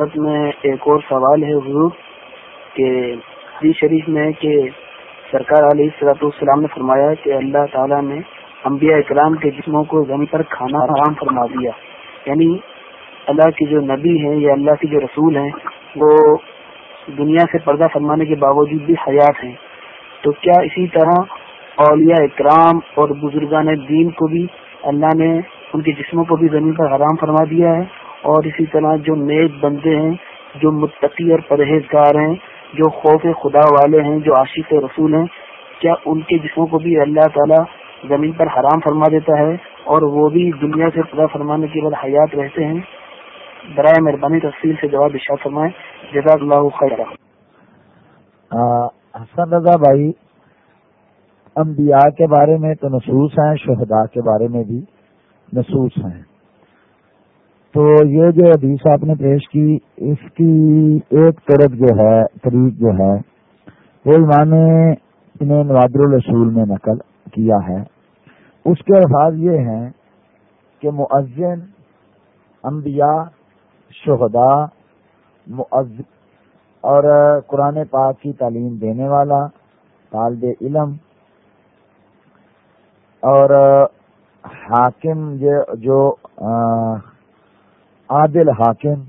بس میں ایک اور سوال ہے حضور، کہ جی شریف میں کہ سرکار علیہ صلاحت السلام نے فرمایا کہ اللہ تعالیٰ نے انبیاء اکرام کے جسموں کو زمین پر کھانا حرام فرما دیا۔ یعنی اللہ کی جو نبی ہیں یا اللہ کے جو رسول ہیں، وہ دنیا سے پردہ فرمانے کے باوجود بھی حیات ہیں۔ تو کیا اسی طرح اولیاء اکرام اور بزرگان دین کو بھی اللہ نے ان کے جسموں کو بھی زمین پر حرام فرما دیا ہے؟ اور اسی طرح جو نیک بندے ہیں، جو متقی اور پرہیزگار ہیں، جو خوف خدا والے ہیں، جو عاشق رسول ہیں، کیا ان کے جسموں کو بھی اللہ تعالیٰ زمین پر حرام فرما دیتا ہے؟ اور وہ بھی دنیا سے خدا فرمانے کے بعد حیات رہتے ہیں؟ برائے مہربانی تفصیل سے جواب اشاع فرمائیں۔ جزاک اللہ خیر حسن رضا بھائی، انبیاء کے بارے میں تو نصوص ہیں، شہداء کے بارے میں بھی نصوص ہیں۔ تو یہ جو حدیث آپ نے پیش کی، اس کی ایک طرف جو ہے، طریق جو ہے، وہ امام نے نوادر الرسول میں نقل کیا ہے۔ اس کے الفاظ یہ ہیں کہ معذن انبیاء، شہداء اور قرآن پاک کی تعلیم دینے والا، طالب علم، اور حاکم جو عادل حاکم۔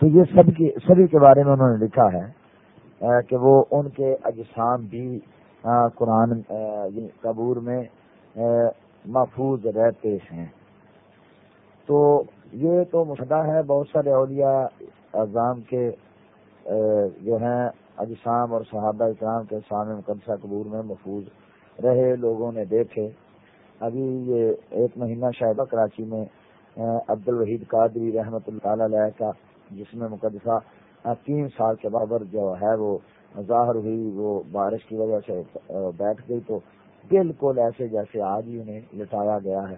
تو یہ سب کی سبھی کے بارے میں انہوں نے لکھا ہے کہ وہ ان کے اجسام بھی قرآن یعنی قبور میں محفوظ رہتے ہیں۔ تو یہ تو مشدہ ہے، بہت سارے اولیاء اعظام کے جو ہیں، اجسام اور صحابہ اکرام کے سامنے مقدسہ قبور میں محفوظ رہے، لوگوں نے دیکھے۔ ابھی یہ ایک مہینہ شاید کراچی میں عبد الوحید قادری رحمت اللہ علیہ کا جس میں مقدسہ تین سال کے بعد جو ہے وہ ظاہر ہوئی، وہ بارش کی وجہ سے بیٹھ گئی تو بالکل ایسے جیسے آج ہی انہیں لٹایا گیا ہے۔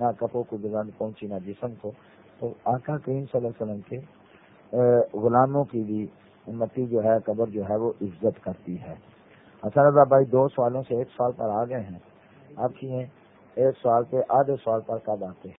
نہ کپوں کو بزن پہنچی، نہ جسم کو۔ تو آقا کریم صلی اللہ علیہ وسلم کے غلاموں کی بھی امتی جو ہے، قبر جو ہے وہ عزت کرتی ہے۔ اصل بھائی، دو سالوں سے ایک سال پر آ گئے ہیں۔ آپ کی ایک سال پہ آدھے سال پر کب آتے ہیں؟